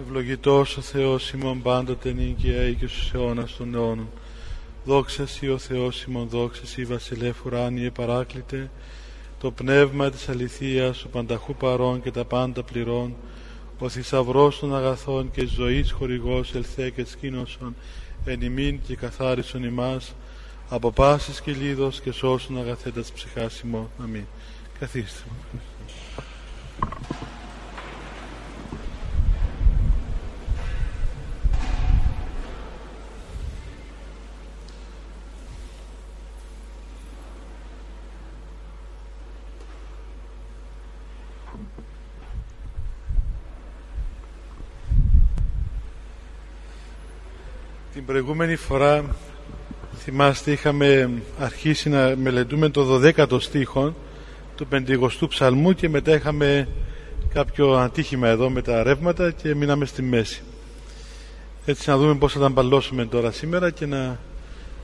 Ευλογητός ο Θεός ημών πάντοτε νίκαια και στους αιώνας των αιώνων. Δόξας Σύ ο Θεός ημών, δόξας Σύ βασιλεύ ουράνιε παράκλητε, το πνεύμα της αληθείας, ο πανταχού παρών και τα πάντα πληρών, ο θησαυρός των αγαθών και ζωής χορηγός ελθέ και σκήνωσον, εν ημίν και καθάρισον ημάς, από πάσης και λίδος και σώσον αγαθέτας ψυχάς ημών. Αμήν. Καθίστε. Την προηγούμενη φορά θυμάστε είχαμε αρχίσει να μελετούμε το 12ο στίχο του 50ου ψαλμού και μετά είχαμε κάποιο ατύχημα εδώ με τα ρεύματα και μείναμε στη μέση. Έτσι να δούμε πώς θα τα μπαλώσουμε τώρα σήμερα και να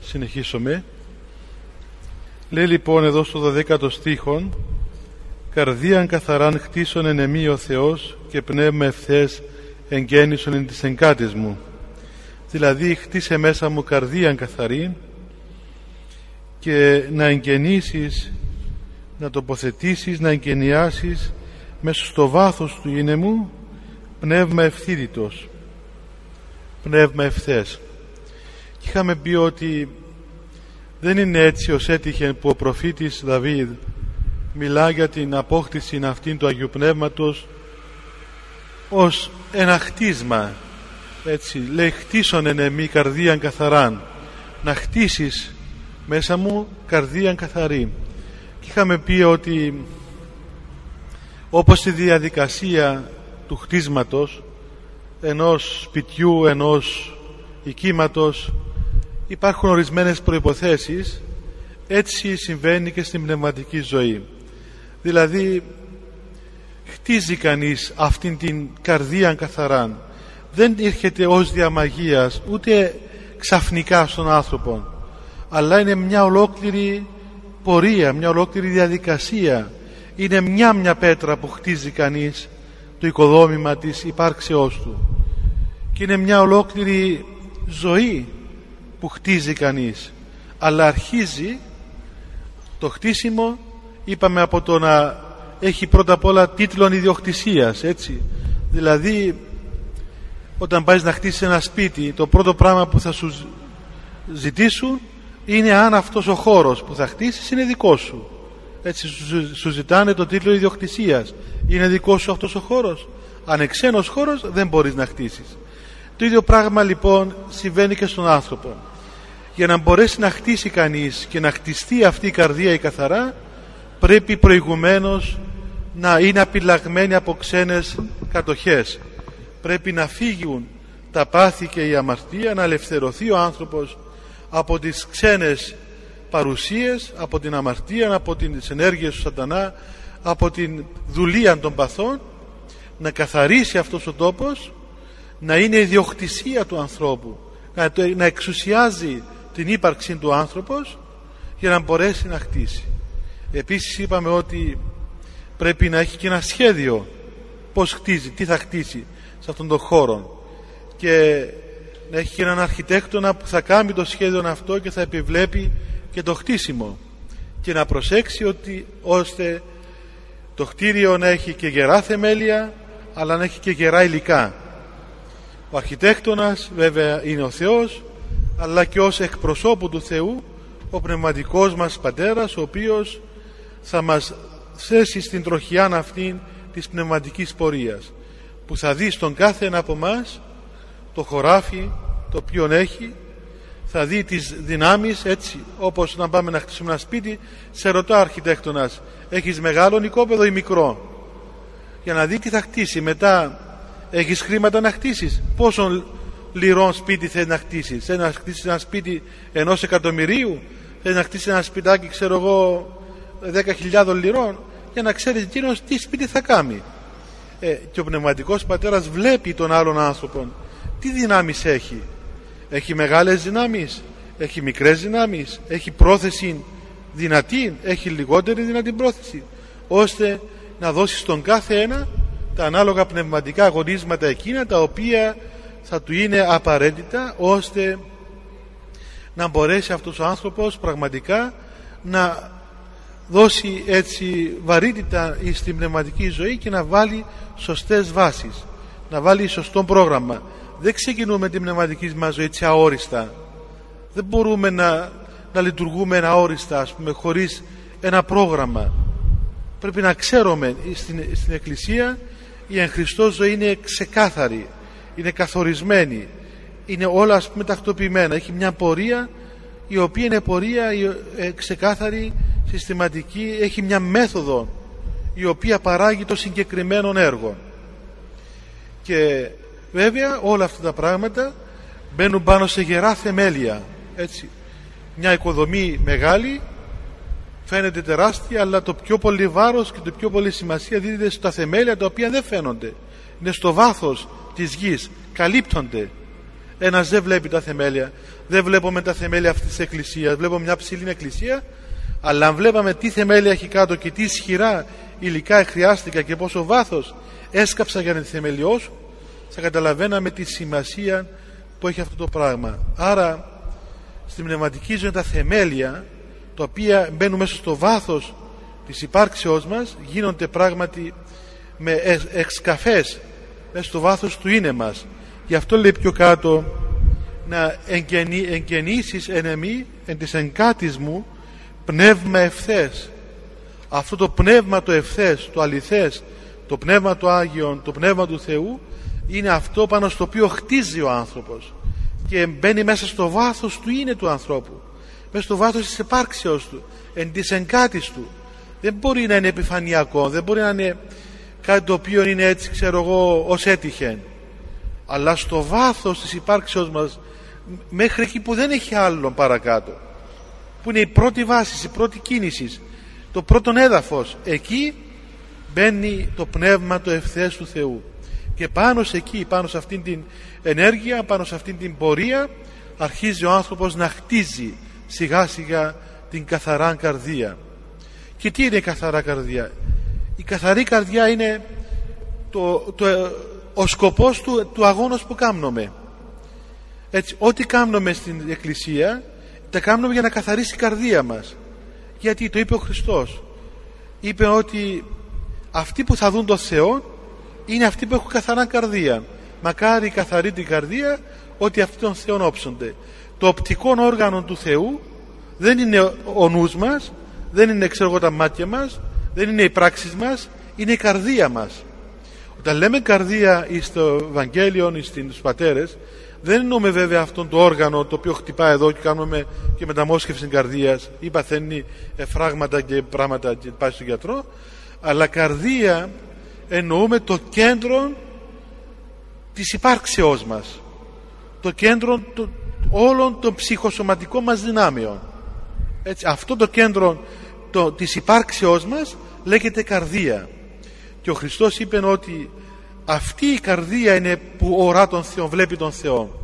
συνεχίσουμε. Λέει λοιπόν εδώ στο 12ο στίχο «Καρδίαν καθαράν χτίσον εν ο Θεός και πνεύμα ευθές εγγέννησον εν τις εγκάτες μου» δηλαδή χτίσε μέσα μου καρδία καθαρή και να εγγενήσεις να τοποθετήσεις, να εγκαινιάσεις μέσα στο βάθος του είναι μου πνεύμα ευθύδητος πνεύμα ευθές. Και είχαμε πει ότι δεν είναι έτσι ως έτυχε που ο προφήτης Δαβίδ μιλά για την απόκτηση αυτήν του Αγίου Πνεύματος ως ένα χτίσμα έτσι λέει χτίσον εν εμή καρδίαν καθαράν. Να χτίσεις μέσα μου καρδίαν καθαρή και είχαμε πει ότι όπως η διαδικασία του χτίσματος ενός σπιτιού, ενός οικίματος υπάρχουν ορισμένες προϋποθέσεις έτσι συμβαίνει και στην πνευματική ζωή. Δηλαδή χτίζει κανείς αυτήν την καρδία καθαράν δεν έρχεται ως διαμαγείας ούτε ξαφνικά στον άνθρωπο αλλά είναι μια ολόκληρη πορεία, μια ολόκληρη διαδικασία. Είναι μια μια πέτρα που χτίζει κανείς το οικοδόμημα της υπάρξεώς του. Και είναι μια ολόκληρη ζωή που χτίζει κανείς. Αλλά αρχίζει το χτίσιμο είπαμε από το να έχει πρώτα απ' όλα τίτλων ιδιοκτησίας έτσι. Δηλαδή όταν πάει να χτίσεις ένα σπίτι το πρώτο πράγμα που θα σου ζητήσουν είναι αν αυτός ο χώρος που θα χτίσεις είναι δικός σου. Έτσι σου, ζητάνε το τίτλο ιδιοκτησίας. Είναι δικός σου αυτός ο χώρος. Αν ξένος χώρος δεν μπορείς να χτίσεις. Το ίδιο πράγμα λοιπόν συμβαίνει και στον άνθρωπο. Για να μπορέσει να χτίσει κανείς και να χτιστεί αυτή η καρδία η καθαρά πρέπει προηγουμένως να είναι απειλαγμένη από ξένες κατοχές πρέπει να φύγουν τα πάθη και η αμαρτία να ελευθερωθεί ο άνθρωπος από τις ξένες παρουσίες από την αμαρτία, από τις ενέργειες του σατανά από την δουλεία των παθών να καθαρίσει αυτός ο τόπος να είναι ιδιοκτησία του ανθρώπου να εξουσιάζει την ύπαρξη του άνθρωπος για να μπορέσει να χτίσει. Επίσης είπαμε ότι πρέπει να έχει και ένα σχέδιο πως χτίζει, τι θα χτίσει σε αυτόν τον χώρο και να έχει και έναν αρχιτέκτονα που θα κάνει το σχέδιο αυτό και θα επιβλέπει και το χτίσιμο. Και να προσέξει ότι ώστε το κτίριο να έχει και γερά θεμέλια αλλά να έχει και γερά υλικά. Ο αρχιτέκτονας βέβαια είναι ο Θεός αλλά και ως εκπροσώπου του Θεού ο πνευματικός μας πατέρας ο οποίος θα μας θέσει στην τροχιά αυτή της πνευματικής πορείας που θα δει στον κάθε ένα από εμά το χωράφι το οποίο έχει θα δει τις δυνάμεις έτσι όπως να πάμε να χτίσουμε ένα σπίτι σε ρωτά αρχιτέκτονας έχεις μεγάλο νοικόπεδο ή μικρό; Για να δει τι θα χτίσει. Μετά έχεις χρήματα να χτίσεις; Πόσο λιρών σπίτι θέλει να χτίσεις; Θέλει να χτίσεις ένα σπίτι ενός εκατομμυρίου; Θέλει να χτίσεις ένα σπιτάκι ξέρω εγώ 10.000 λιρών; Για να ξέρεις εκείνος τι σπίτι θα κάνει ε, και ο πνευματικός πατέρας βλέπει τον άλλον άνθρωπο τι δυνάμεις έχει; Έχει μεγάλες δυνάμεις έχει μικρές δυνάμεις έχει πρόθεση δυνατή έχει λιγότερη δυνατή πρόθεση ώστε να δώσει στον κάθε ένα τα ανάλογα πνευματικά αγωνίσματα εκείνα τα οποία θα του είναι απαραίτητα ώστε να μπορέσει αυτός ο άνθρωπος πραγματικά να δώσει έτσι βαρύτητα στην πνευματική ζωή και να βάλει σωστές βάσεις να βάλει σωστό πρόγραμμα. Δεν ξεκινούμε την πνευματική μας ζωή έτσι αόριστα. Δεν μπορούμε να, να λειτουργούμε αόριστα ας πούμε χωρίς ένα πρόγραμμα. Πρέπει να ξέρουμε στην, στην Εκκλησία η εν Χριστώ ζωή είναι ξεκάθαρη είναι καθορισμένη είναι όλα ας πούμε τακτοποιημένα έχει μια πορεία η οποία είναι πορεία ε, ξεκάθαρη συστηματική έχει μια μέθοδο η οποία παράγει το συγκεκριμένο έργο. Και βέβαια όλα αυτά τα πράγματα μπαίνουν πάνω σε γερά θεμέλια έτσι. Μια οικοδομή μεγάλη φαίνεται τεράστια αλλά το πιο πολύ βάρος και το πιο πολύ σημασία δίδεται στα θεμέλια τα οποία δεν φαίνονται. Είναι στο βάθος της γης καλύπτονται ένας δεν βλέπει τα θεμέλια. Δεν βλέπουμε τα θεμέλια αυτής της εκκλησίας. Βλέπουμε μια ψηλή εκκλησία αλλά αν βλέπαμε τι θεμέλια έχει κάτω και τι ισχυρά υλικά χρειάστηκα και πόσο βάθος έσκαψα για να τη θεμελιώσω θα καταλαβαίναμε τη σημασία που έχει αυτό το πράγμα. Άρα στην πνευματική ζωή τα θεμέλια τα οποία μπαίνουν μέσα στο βάθος της υπάρξεώς μας γίνονται πράγματι με εξκαφές μέσα στο βάθος του είναι μας γι' αυτό λέει πιο κάτω να εγκαινήσεις εν εμή εν της εγκάτης μου πνεύμα ευθές αυτό το πνεύμα το ευθές το αληθές το πνεύμα του Άγιον το πνεύμα του Θεού είναι αυτό πάνω στο οποίο χτίζει ο άνθρωπος και μπαίνει μέσα στο βάθος του είναι του ανθρώπου. Μέσα στο βάθος της επάρξεως του εν της εγκάτης του. Δεν μπορεί να είναι επιφανειακό δεν μπορεί να είναι κάτι το οποίο είναι έτσι ξέρω εγώ ως έτυχε αλλά στο βάθος της υπάρξεως μας μέχρι εκεί που δεν έχει άλλον παρακάτω που είναι η πρώτη βάσης, η πρώτη κίνησης το πρώτο έδαφος εκεί μπαίνει το πνεύμα το ευθές του Θεού. Και πάνω σε εκεί, πάνω σε αυτήν την ενέργεια, πάνω σε αυτήν την πορεία αρχίζει ο άνθρωπος να χτίζει σιγά σιγά την καθαρά καρδία. Και τι είναι η καθαρά καρδία; Η καθαρή καρδιά είναι το, το, ο σκοπός του, του αγώνος που κάνουμε έτσι ό,τι κάνουμε στην εκκλησία τα κάνουμε για να καθαρίσει η καρδία μας. Γιατί το είπε ο Χριστός είπε ότι αυτοί που θα δουν τον Θεό είναι αυτοί που έχουν καθαρά καρδία. Μακάρι καθαρή την καρδία ότι αυτοί τον Θεό όψονται. Το οπτικό όργανο του Θεού δεν είναι ο νους μας δεν είναι ξέρω εγώ τα μάτια μας δεν είναι οι πράξεις μας είναι η καρδία μας όταν λέμε καρδία στο Ευαγγέλιο ή στους πατέρες. Δεν εννοούμε βέβαια αυτόν το όργανο το οποίο χτυπά εδώ και κάνουμε και μεταμόσχευση καρδίας. Ή παθαίνει φράγματα και πράγματα και πάει στον γιατρό. Αλλά καρδία εννοούμε το κέντρο της υπάρξεώς μας. Το κέντρο όλων των ψυχοσωματικών μας δυνάμεων. Έτσι, αυτό το κέντρο το, της υπάρξεώς μας λέγεται καρδία και ο Χριστός είπε ότι αυτή η καρδία είναι που ορά τον Θεό, βλέπει τον Θεό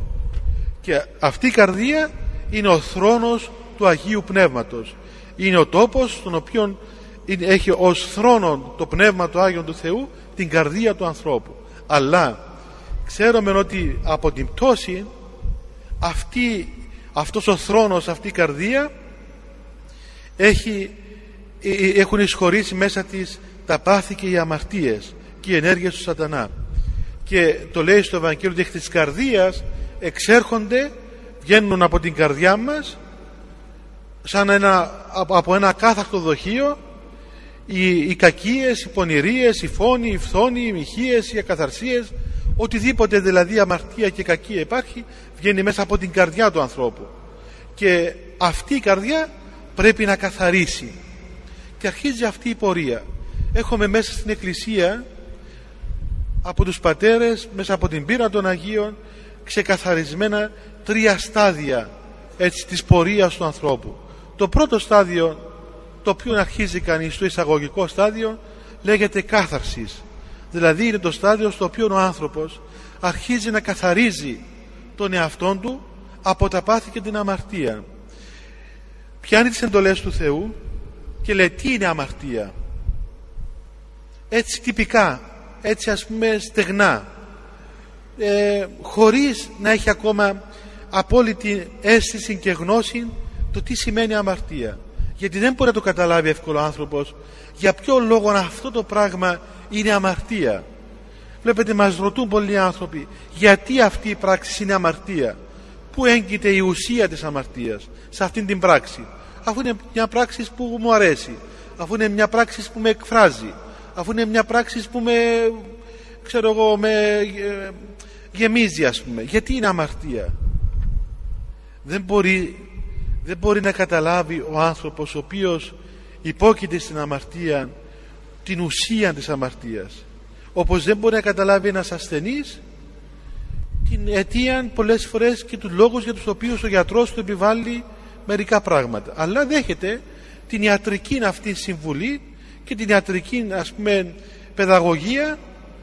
και αυτή η καρδία είναι ο θρόνος του Αγίου Πνεύματος. Είναι ο τόπος στον οποίο έχει ως θρόνο το Πνεύμα του Άγιον του Θεού την καρδία του ανθρώπου. Αλλά ξέρουμε ότι από την πτώση αυτή, αυτός ο θρόνος, αυτή η καρδία έχει, ε, ε, έχουν εισχωρήσει μέσα της τα πάθη και οι αμαρτίες και οι ενέργειες του σατανά. Και το λέει στο Ευαγγέλιο ότι της καρδίας εξέρχονται βγαίνουν από την καρδιά μας σαν ένα, από ένα κάθακτο δοχείο οι, οι κακίες, οι πονηρίες, οι φόνοι, οι φθόνοι, οι μοιχείες, οι ακαθαρσίες οτιδήποτε δηλαδή αμαρτία και κακία υπάρχει βγαίνει μέσα από την καρδιά του ανθρώπου. Και αυτή η καρδιά πρέπει να καθαρίσει. Και αρχίζει αυτή η πορεία έχουμε μέσα στην εκκλησία από τους πατέρες μέσα από την πείρα των Αγίων ξεκαθαρισμένα τρία στάδια έτσι της πορείας του ανθρώπου. Το πρώτο στάδιο το οποίο αρχίζει κανείς στο εισαγωγικό στάδιο λέγεται κάθαρσης. Δηλαδή είναι το στάδιο στο οποίο ο άνθρωπος αρχίζει να καθαρίζει τον εαυτόν του από τα πάθη και την αμαρτία. Πιάνει τις εντολές του Θεού και λέει τι είναι αμαρτία; Έτσι τυπικά έτσι ας πούμε στεγνά. Ε, χωρίς να έχει ακόμα απόλυτη αίσθηση και γνώση το τι σημαίνει αμαρτία. Γιατί δεν μπορεί να το καταλάβει εύκολο άνθρωπος για ποιο λόγο αυτό το πράγμα είναι αμαρτία. Βλέπετε μας ρωτούν πολλοί άνθρωποι γιατί αυτή η πράξη είναι αμαρτία. Πού έγκυται η ουσία της αμαρτίας σε αυτήν την πράξη; Αφού είναι μια πράξη που μου αρέσει αφού είναι μια πράξη που με εκφράζει αφού είναι μια πράξη που με ξέρω εγώ με ε, γεμίζει ας πούμε. Γιατί είναι αμαρτία; Δεν μπορεί, δεν μπορεί να καταλάβει ο άνθρωπος ο οποίος υπόκειται στην αμαρτία την ουσία της αμαρτίας. Όπως δεν μπορεί να καταλάβει ένας ασθενής την αιτία πολλές φορές και τους λόγους για τους οποίους ο γιατρός του επιβάλλει μερικά πράγματα. Αλλά δέχεται την ιατρική αυτή συμβουλή και την ιατρική ας πούμε παιδαγωγία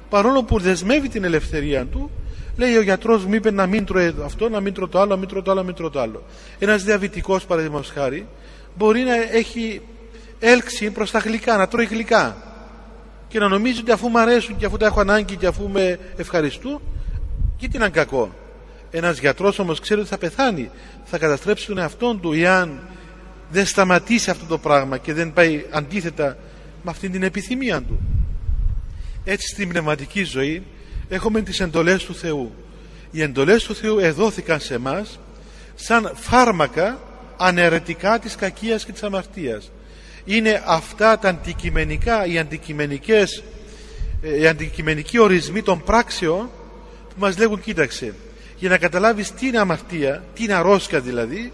παρόλο που δεσμεύει την ελευθερία του λέει ο γιατρός μου είπε να μην τρώει αυτό να μην τρώει το άλλο, να μην τρώει το άλλο, να μην τρώει το άλλο ένας διαβητικός παραδείγματος χάρη μπορεί να έχει έλξη προς τα γλυκά να τρώει γλυκά και να νομίζει ότι αφού μου αρέσουν και αφού τα έχω ανάγκη και αφού με ευχαριστούν και τι είναι κακό. Ένας γιατρός όμως ξέρει ότι θα πεθάνει θα καταστρέψει τον εαυτό του εάν δεν σταματήσει αυτό το πράγμα και δεν πάει αντίθετα με αυτή την επιθυμία του. Έτσι στην πνευματική ζωή έχουμε τις εντολές του Θεού. Οι εντολές του Θεού εδόθηκαν σε μας σαν φάρμακα αναιρετικά της κακίας και της αμαρτίας. Είναι αυτά τα αντικειμενικά οι αντικειμενικές ε, οι αντικειμενικοί ορισμοί των πράξεων που μας λέγουν κοίταξε για να καταλάβεις τι είναι αμαρτία τι είναι αρρώσκα δηλαδή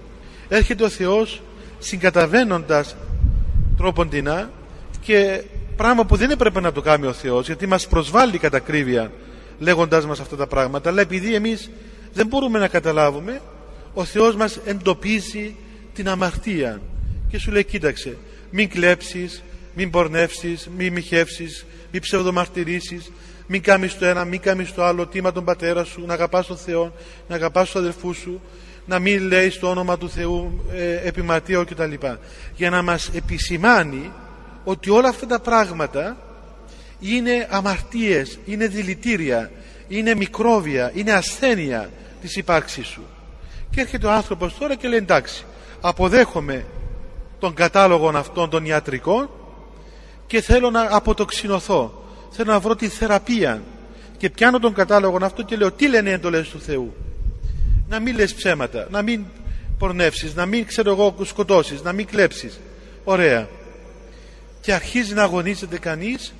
έρχεται ο Θεός συγκαταβαίνοντας τρόποντινά και πράγμα που δεν έπρεπε να το κάνει ο Θεός γιατί μας προσβάλλει κατά κρύβεια λέγοντάς μας αυτά τα πράγματα. Αλλά επειδή εμείς δεν μπορούμε να καταλάβουμε ο Θεός μας εντοπίζει την αμαρτία. Και σου λέει κοίταξε μην κλέψεις, μην πορνεύσεις, μην μοιχεύσεις, μην ψευδομαρτυρήσεις μην κάνεις το ένα, μην κάνεις το άλλο τίμα τον πατέρα σου, να αγαπάς τον Θεό να αγαπάς τους αδελφούς σου να μην λέεις το όνομα του Θεού ε, επιματίο κτλ. Για να μας επισημάνει ότι όλα αυτά τα πράγματα είναι αμαρτίες, είναι δηλητήρια, είναι μικρόβια, είναι ασθένεια της υπάρξης σου. Και έρχεται ο άνθρωπος τώρα και λέει εντάξει, αποδέχομαι τον κατάλογο αυτών των ιατρικών και θέλω να αποτοξινωθώ, θέλω να βρω τη θεραπεία και πιάνω τον κατάλογο αυτό και λέω τι λένε οι εντολές του Θεού; Να μην λες ψέματα, να μην πορνεύσεις, να μην ξέρω εγώ σκοτώσεις, να μην κλέψεις. Ωραία. Και αρχίζει να αγωνίζεται κανείς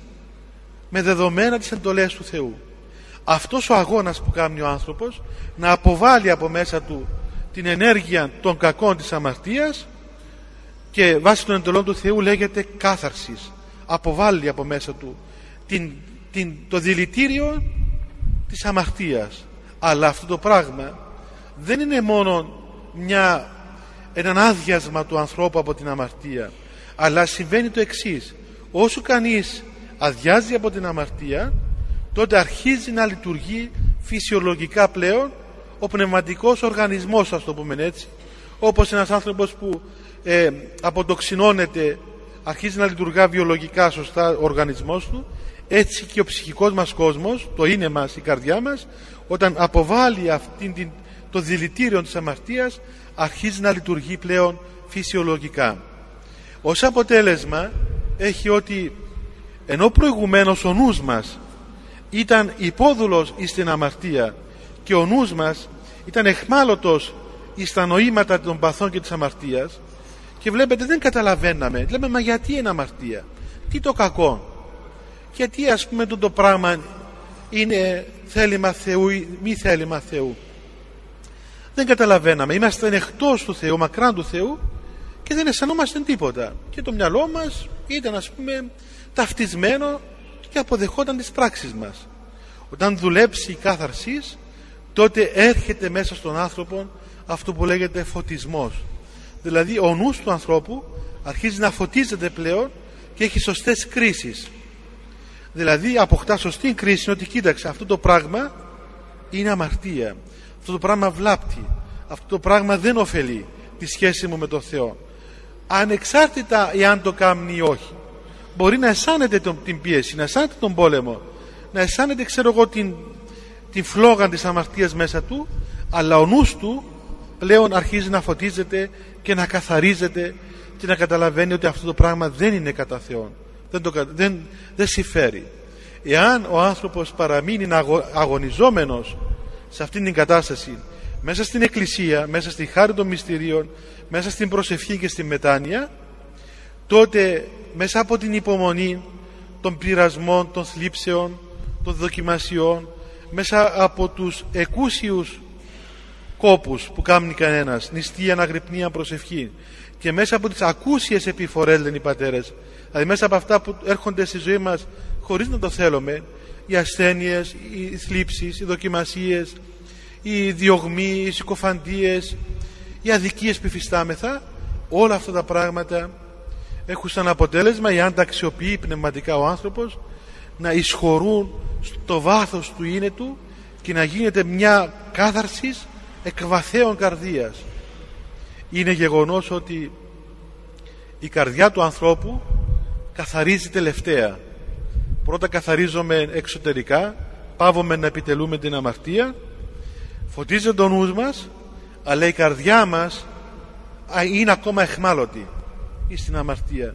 με δεδομένα τις εντολές του Θεού. Αυτός ο αγώνας που κάνει ο άνθρωπος να αποβάλει από μέσα του την ενέργεια των κακών της αμαρτίας και βάσει των εντολών του Θεού λέγεται κάθαρσης. Αποβάλει από μέσα του την, την, το δηλητήριο της αμαρτίας. Αλλά αυτό το πράγμα δεν είναι μόνο μια, έναν άδειασμα του ανθρώπου από την αμαρτία αλλά συμβαίνει το εξής. Όσο κανείς αδειάζει από την αμαρτία τότε αρχίζει να λειτουργεί φυσιολογικά πλέον ο πνευματικός οργανισμός ας το πούμε έτσι. Όπως ένας άνθρωπος που ε, αποτοξινώνεται αρχίζει να λειτουργά βιολογικά σωστά ο οργανισμός του έτσι και ο ψυχικός μας κόσμος το είναι μας η καρδιά μας όταν αποβάλει αυτήν την, το δηλητήριο της αμαρτίας αρχίζει να λειτουργεί πλέον φυσιολογικά ως αποτέλεσμα έχει ότι ενώ προηγουμένως ο νους μας ήταν υπόδουλος στην αμαρτία και ο νους μας ήταν εχμάλωτος στα νοήματα των παθών και της αμαρτίας και βλέπετε δεν καταλαβαίναμε. Λέμε μα γιατί είναι αμαρτία; Τι το κακό; Γιατί ας πούμε το, το πράγμα είναι θέλημα Θεού ή μη θέλημα Θεού; Δεν καταλαβαίναμε. Είμαστε εκτός του Θεού μακράν του Θεού και δεν αισθανόμαστε τίποτα. Και το μυαλό μας ήταν ας πούμε ταυτισμένο και αποδεχόταν τις πράξεις μας. Όταν δουλέψει η κάθαρσης τότε έρχεται μέσα στον άνθρωπο αυτό που λέγεται φωτισμός. Δηλαδή ο νους του ανθρώπου αρχίζει να φωτίζεται πλέον και έχει σωστές κρίσεις. Δηλαδή αποκτά σωστή κρίση ότι κοίταξε αυτό το πράγμα είναι αμαρτία. Αυτό το πράγμα βλάπτει. Αυτό το πράγμα δεν ωφελεί τη σχέση μου με τον Θεό ανεξάρτητα εάν το κάνει ή όχι. Μπορεί να αισθάνεται τον, την πίεση να αισθάνεται τον πόλεμο να αισθάνεται ξέρω εγώ την, την φλόγα της αμαρτίας μέσα του αλλά ο νους του πλέον αρχίζει να φωτίζεται και να καθαρίζεται και να καταλαβαίνει ότι αυτό το πράγμα δεν είναι κατά Θεόν. Δεν, το, δεν, δεν συμφέρει. Εάν ο άνθρωπος παραμείνει αγωνιζόμενος σε αυτήν την κατάσταση μέσα στην εκκλησία, μέσα στη χάρη των μυστηρίων μέσα στην προσευχή και στη μετάνοια τότε μέσα από την υπομονή των πειρασμών, των θλίψεων των δοκιμασιών μέσα από τους εκούσιους κόπους που κάνει κανένας νηστεία, αναγρυπνία, προσευχή και μέσα από τις ακούσιες επιφορές λένε οι πατέρες δηλαδή μέσα από αυτά που έρχονται στη ζωή μας χωρίς να το θέλουμε οι ασθένειες, οι θλίψεις, οι δοκιμασίες οι διωγμοί, οι συκοφαντίες οι αδικίες που υφιστάμεθα όλα αυτά τα πράγματα έχουν σαν αποτέλεσμα εάν τα αξιοποιεί πνευματικά ο άνθρωπος να εισχωρούν στο βάθος του είναι του και να γίνεται μια κάθαρσης εκβαθέων καρδίας. Είναι γεγονός ότι η καρδιά του ανθρώπου καθαρίζει τελευταία. Πρώτα καθαρίζομαι εξωτερικά πάβουμε να επιτελούμε την αμαρτία φωτίζει τον νους μας αλλά η καρδιά μας είναι ακόμα εχμάλωτη στην αμαρτία.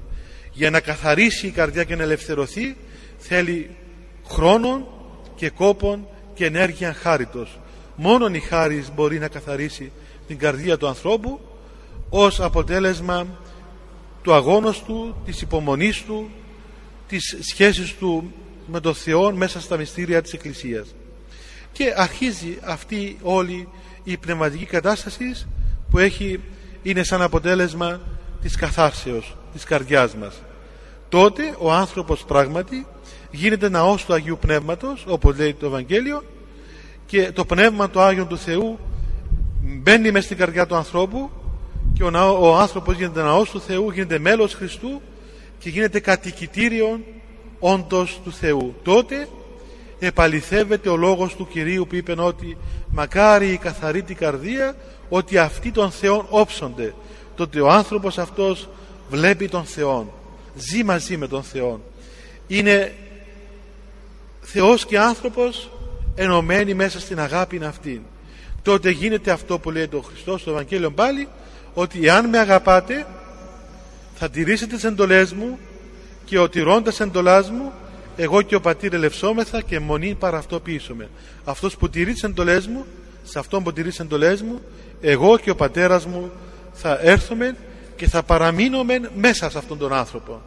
Για να καθαρίσει η καρδιά και να ελευθερωθεί θέλει χρόνων και κόπων και ενέργεια χάριτος. Μόνον η χάρις μπορεί να καθαρίσει την καρδία του ανθρώπου ως αποτέλεσμα του αγώνος του, της υπομονής του της σχέσης του με τον Θεό μέσα στα μυστήρια της Εκκλησίας. Και αρχίζει αυτή όλη η πνευματική κατάστασης που έχει, είναι σαν αποτέλεσμα της καθάρσεως της καρδιάς μας. Τότε ο άνθρωπος πράγματι γίνεται ναός του Αγίου Πνεύματος όπως λέει το Ευαγγέλιο και το Πνεύμα του Άγιον του Θεού μπαίνει μέσα στην καρδιά του ανθρώπου και ο, ναό, ο άνθρωπος γίνεται ναός του Θεού γίνεται μέλος Χριστού και γίνεται κατοικητήριον όντως του Θεού. Τότε επαληθεύεται ο λόγος του Κυρίου που είπε ότι μακάρι η καθαρή την καρδία ότι αυτοί των Θεών όψονται. Τότε ο άνθρωπος αυτός βλέπει τον Θεό ζει μαζί με τον Θεό είναι Θεός και άνθρωπος ενωμένοι μέσα στην αγάπη αυτή τότε γίνεται αυτό που λέει το Χριστός στο Ευαγγέλιο πάλι ότι αν με αγαπάτε θα τηρήσετε τις εντολές μου και ο τηρώντας εντολάς μου εγώ και ο πατήρ ελευσόμεθα και μονή παρά αυτός πείσουμε αυτός που τηρεί τις εντολές μου σε αυτόν που τηρεί τις εντολές μου εγώ και ο πατέρας μου θα έρθουμε και θα παραμείνουμε μέσα σε αυτόν τον άνθρωπο.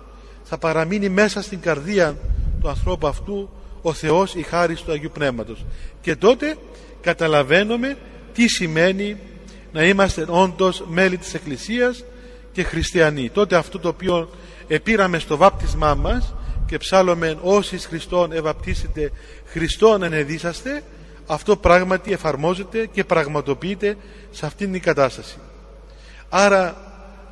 Θα παραμείνει μέσα στην καρδία του ανθρώπου αυτού ο Θεός η χάρη του Αγίου Πνεύματος. Και τότε καταλαβαίνουμε τι σημαίνει να είμαστε όντως μέλη της Εκκλησίας και χριστιανοί. Τότε αυτό το οποίο επήραμε στο βάπτισμά μας και ψάλλομεν όσοι Χριστόν ευαπτίσετε Χριστόν ενεδίσαστε αυτό πράγματι εφαρμόζεται και πραγματοποιείται σε αυτήν την κατάσταση. Άρα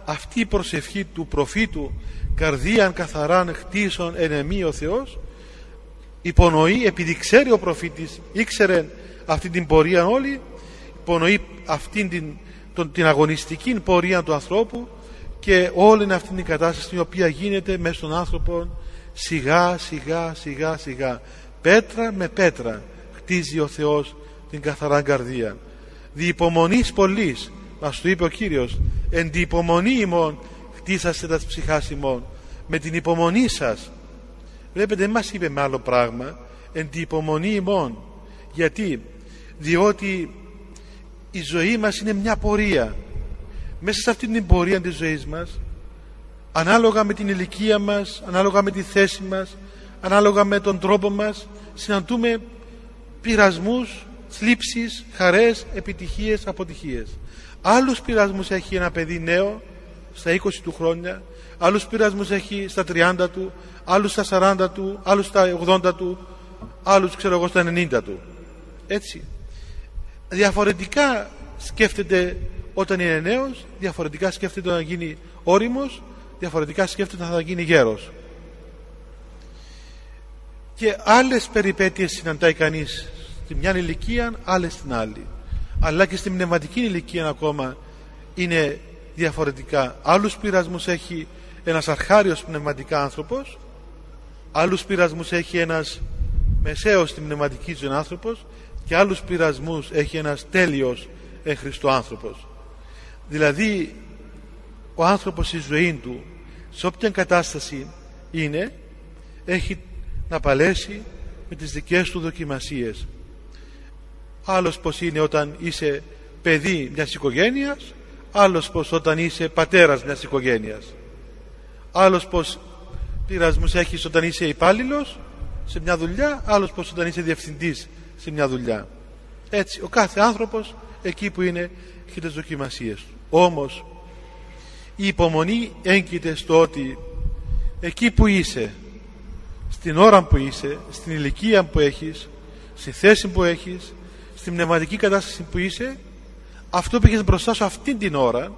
αυτή η προσευχή του προφήτου καρδίαν καθαράν χτίσον ενεμή ο Θεός υπονοεί επειδή ξέρει ο προφήτης ήξερε αυτή την πορεία όλη υπονοεί αυτήν την, τον, την αγωνιστική πορεία του ανθρώπου και όλη αυτή την κατάσταση η οποία γίνεται μέσα στον άνθρωπο σιγά σιγά σιγά σιγά. Πέτρα με πέτρα χτίζει ο Θεός την καθαρά καρδία. Δι υπομονής πολλής μας το είπε ο Κύριος. Εν τη υπομονή ημών χτίσαστε τας ψυχάς ημών. Με την υπομονή σας. Βλέπετε δεν μας είπε με άλλο πράγμα. Εν τη υπομονή ημών. Γιατί; Διότι η ζωή μας είναι μια πορεία. Μέσα σε αυτή την πορεία της ζωής μας ανάλογα με την ηλικία μας ανάλογα με τη θέση μας ανάλογα με τον τρόπο μας συναντούμε πειρασμούς θλίψεις, χαρές, επιτυχίες, αποτυχίες. Άλλους πειρασμούς έχει ένα παιδί νέο στα 20 του χρόνια άλλους πειρασμούς έχει στα 30 του άλλους στα 40 του άλλους στα 80 του άλλους ξέρω εγώ στα 90 του. Έτσι. Διαφορετικά σκέφτεται όταν είναι νέος διαφορετικά σκέφτεται όταν γίνει όριμος διαφορετικά σκέφτεται όταν θα γίνει γέρος. Και άλλες περιπέτειες συναντάει κανείς στη μια ηλικία άλλες στην άλλη. Αλλά και στην πνευματική ηλικία ακόμα είναι διαφορετικά. Άλλους πειρασμούς έχει ένας αρχάριος πνευματικά άνθρωπος άλλους πειρασμούς έχει ένας μεσαίος στην πνευματική ζωή άνθρωπος και άλλους πειρασμούς έχει ένας τέλειος εν Χριστώ άνθρωπος. Δηλαδή ο άνθρωπος στη ζωή του σε όποια κατάσταση είναι έχει να παλέσει με τις δικές του δοκιμασίες. Άλλος πως είναι όταν είσαι παιδί μιας οικογένειας άλλος πως όταν είσαι πατέρας μιας οικογένειας. Άλλος πως πειρασμούς έχεις όταν είσαι υπάλληλος σε μια δουλειά άλλος πως όταν είσαι διευθυντής σε μια δουλειά. Έτσι ο κάθε άνθρωπος εκεί που είναι έχει τις δοκιμασίες του. Όμως η υπομονή έγκυται στο ότι εκεί που είσαι στην ώρα που είσαι στην ηλικία που έχεις στη θέση που έχεις στην πνευματική κατάσταση που είσαι αυτό που έχεις μπροστά σου αυτήν την ώρα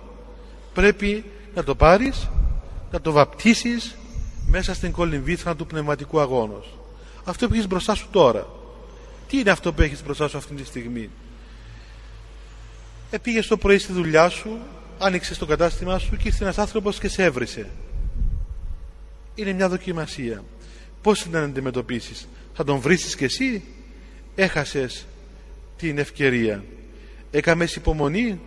πρέπει να το πάρεις να το βαπτίσεις μέσα στην κολυμβήθρα του πνευματικού αγώνος. Αυτό που έχεις μπροστά σου τώρα τι είναι αυτό που έχεις μπροστά σου αυτή τη στιγμή; Επήγες το πρωί στη δουλειά σου άνοιξε το κατάστημά σου και ήρθε ένας άνθρωπος και σε έβρισε. Είναι μια δοκιμασία. Πώς να αντιμετωπίσεις; Θα τον βρίσεις και εσύ; Έχασες την ευκαιρία. Έκαμες υπομονή;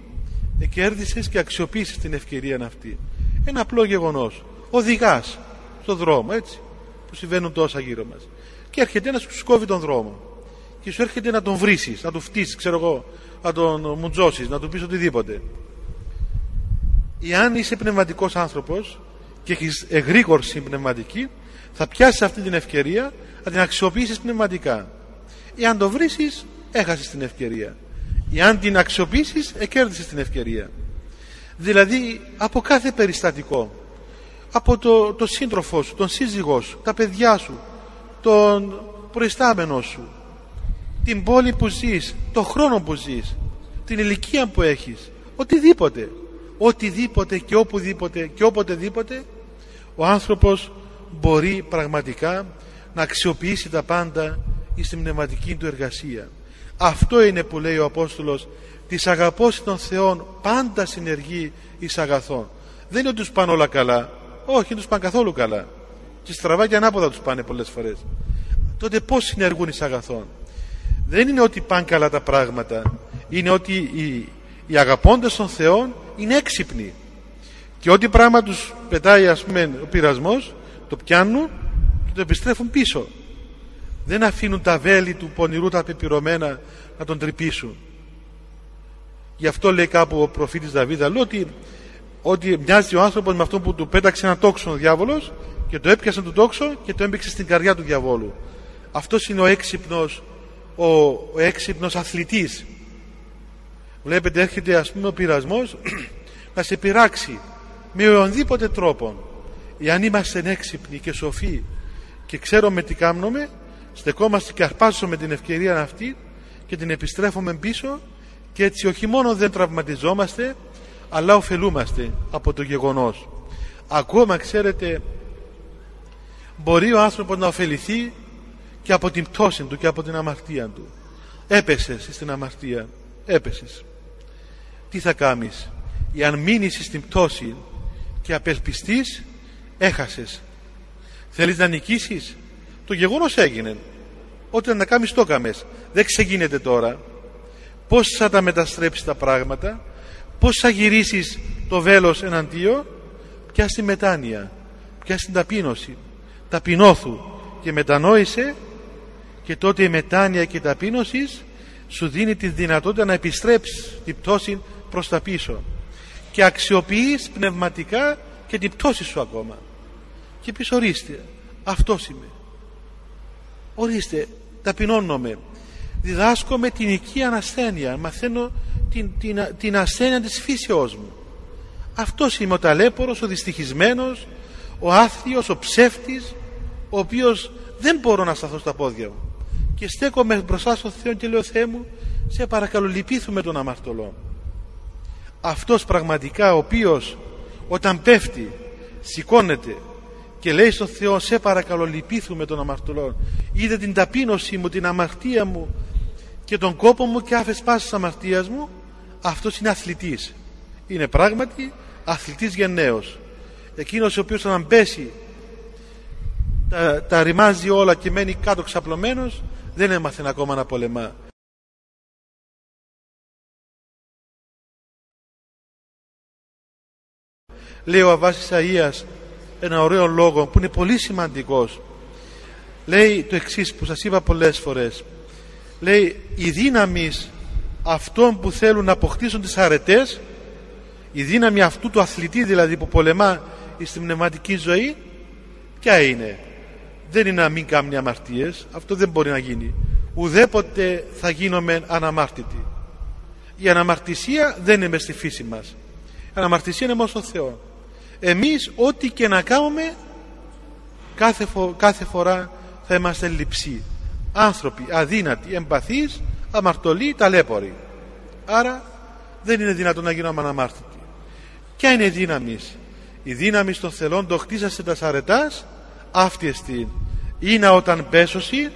Κέρδισες και αξιοποίησες την ευκαιρία αυτή. Ένα απλό γεγονός. Οδηγάς στον δρόμο έτσι που συμβαίνουν τόσα γύρω μας. Και έρχεται ένας που σου κόβει τον δρόμο. Και σου έρχεται να τον βρίσεις να τον φτύσεις ξέρω εγώ να τον μουτζώσεις να του πεις οτιδήποτε εάν είσαι πνευματικός άνθρωπος και έχεις εγρήγορση πνευματική θα πιάσεις αυτή την ευκαιρία να την αξιοποιήσεις πνευματικά. Εάν το βρίσεις έχασες την ευκαιρία. Εάν την αξιοποιήσεις εκέρδισες την ευκαιρία. Δηλαδή από κάθε περιστατικό από το, το σύντροφό σου, τον σύζυγό σου, τα παιδιά σου τον προϊστάμενο σου την πόλη που ζεις, το χρόνο που ζεις την ηλικία που έχεις οτιδήποτε οτιδήποτε και οπουδήποτε και οποτεδήποτε ο άνθρωπος μπορεί πραγματικά να αξιοποιήσει τα πάντα στην πνευματική του εργασία. Αυτό είναι που λέει ο Απόστολος της αγαπός των Θεών πάντα συνεργεί εις αγαθών δεν είναι ότι τους πάνε όλα καλά. Όχι δεν τους πάνε καθόλου καλά. Και στραβά και ανάποδα τους πάνε πολλές φορές. Τότε πως συνεργούν εις αγαθών δεν είναι ότι πάνε καλά τα πράγματα. Είναι ότι οι, οι αγαπώντες των Θεών είναι έξυπνοι. Και ό,τι πράγμα τους πετάει ας πούμε ο πειρασμός το πιάνουν και το επιστρέφουν πίσω. Δεν αφήνουν τα βέλη του πονηρού τα πεπειρωμένα να τον τρυπήσουν. Γι' αυτό λέει κάπου ο προφήτης Δαβίδ λέει ότι, ότι μοιάζει ο άνθρωπος με αυτόν που του πέταξε ένα τόξο ο διάβολος και το έπιασε το τόξο και το έμπηξε στην καρδιά του διαβόλου. Αυτός είναι ο έξυπνος ο, ο έξυπνος αθλητής βλέπετε έρχεται ας πούμε ο πειρασμός να σε πειράξει με οποιονδήποτε τρόπο εάν είμαστε έξυπνοι και σοφοί και ξέρουμε τι κάνουμε στεκόμαστε και αρπάζουμε την ευκαιρία αυτή και την επιστρέφουμε πίσω και έτσι όχι μόνο δεν τραυματιζόμαστε αλλά ωφελούμαστε από το γεγονός. Ακόμα ξέρετε μπορεί ο άνθρωπος να ωφεληθεί και από την πτώση του και από την αμαρτία του. Έπεσες στην αμαρτία. Έπεσες τι θα κάνεις εάν μείνεις στην πτώση και απελπιστείς έχασες. Θέλεις να νικήσεις; Το γεγονός έγινε. Ό,τι να κάνεις το έκαμες. Δεν ξεκίνεται τώρα. Πως θα τα μεταστρέψεις τα πράγματα; Πως θα γυρίσεις το βέλος εναντίον; Πια στη μετάνοια πια στην ταπείνωση. Ταπεινώθου και μετανόησε και τότε η μετάνοια και η ταπείνωση σου δίνει τη δυνατότητα να επιστρέψεις την πτώση προς τα πίσω και αξιοποιείς πνευματικά και την πτώση σου ακόμα. Και πεις ορίστε αυτός είμαι. Ορίστε ταπεινώνομαι. Διδάσκομαι την οικία ανασθένεια. Μαθαίνω την, την, την ασθένεια της φύσεώς μου. Αυτός είμαι ο ταλέπορος, ο δυστυχισμένος ο άθλιος, ο ψεύτης ο οποίος δεν μπορώ να σταθώ στα πόδια μου. Και στέκομαι μπροστά στο Θεό και λέω Θεέ μου σε παρακαλώ λυπήθουμε τον αμαρτωλό αυτός πραγματικά ο οποίος όταν πέφτει σηκώνεται και λέει στον Θεό σε παρακαλώ λυπήθουμε τον αμαρτωλό είδε την ταπείνωση μου, την αμαρτία μου και τον κόπο μου και άφες πάσης αμαρτίας μου αυτός είναι αθλητής. Είναι πράγματι αθλητής γενναίος. Εκείνος ο οποίος όταν πέσει τα, τα ρημάζει όλα και μένει κάτω ξαπλωμένος δεν έμαθε ακόμα να πολεμά λέει ο Αβάς Ισαΐας ένα ωραίο λόγο που είναι πολύ σημαντικός. Λέει το εξής που σας είπα πολλές φορές. Λέει η δύναμη αυτών που θέλουν να αποκτήσουν τις αρετές η δύναμη αυτού του αθλητή δηλαδή που πολεμά στην πνευματική ζωή ποια είναι; Δεν είναι να μην κάνει αμαρτίες αυτό δεν μπορεί να γίνει. Ουδέποτε θα γίνομαι αναμάρτητοι η αναμαρτησία δεν είναι μες στη φύση μας. Η αναμαρτησία είναι μόνο στο Θεό εμείς ό,τι και να κάνουμε κάθε, κάθε φορά θα είμαστε λειψοί. Άνθρωποι αδύνατοι, εμπαθείς αμαρτωλοί, ταλέποροι. Άρα δεν είναι δυνατόν να γίνουμε αναμάρτητοι. Ποια είναι η δύναμη; Η δύναμη των θελών το χτίσασε τα σαρετάς αυτή εστί είναι όταν πέσωση